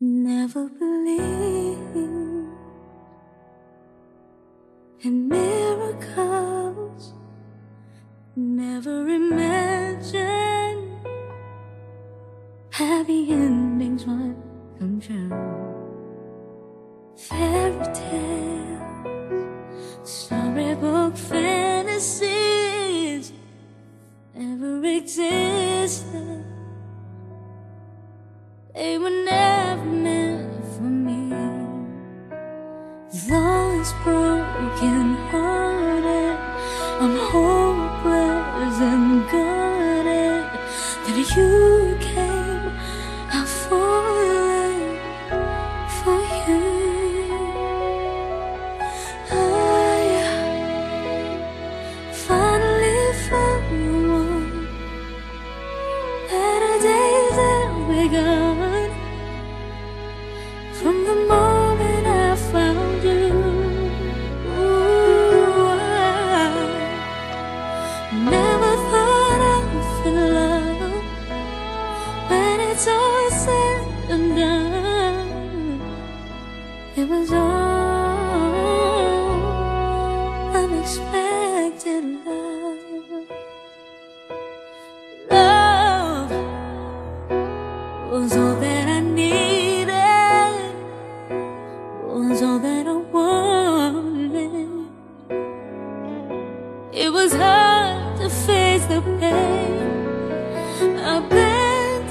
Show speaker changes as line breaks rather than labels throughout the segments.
Never believed in miracles, never imagined happy endings would come true. Fairy tales, storybook fantasies ever exist. It was all unexpected love. Love was all that I needed, was all that I wanted. It was hard to face the pain. Abandoned,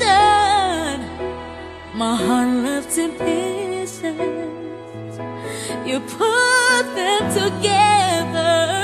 my heart left in pieces. You put them together.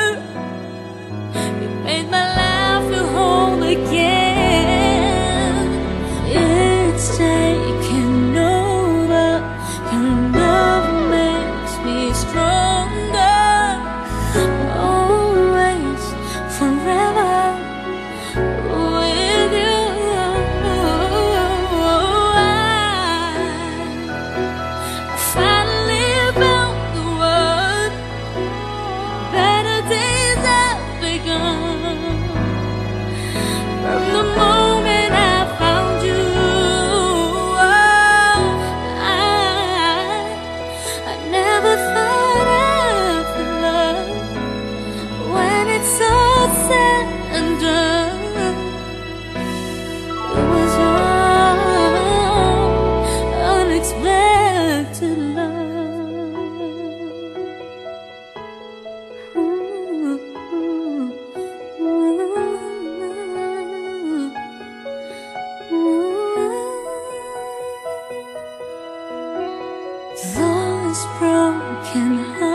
Those broken hearts.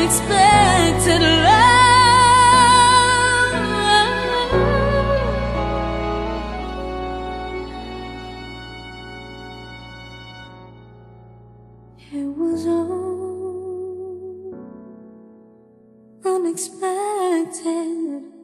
unexpected love. It was all unexpected.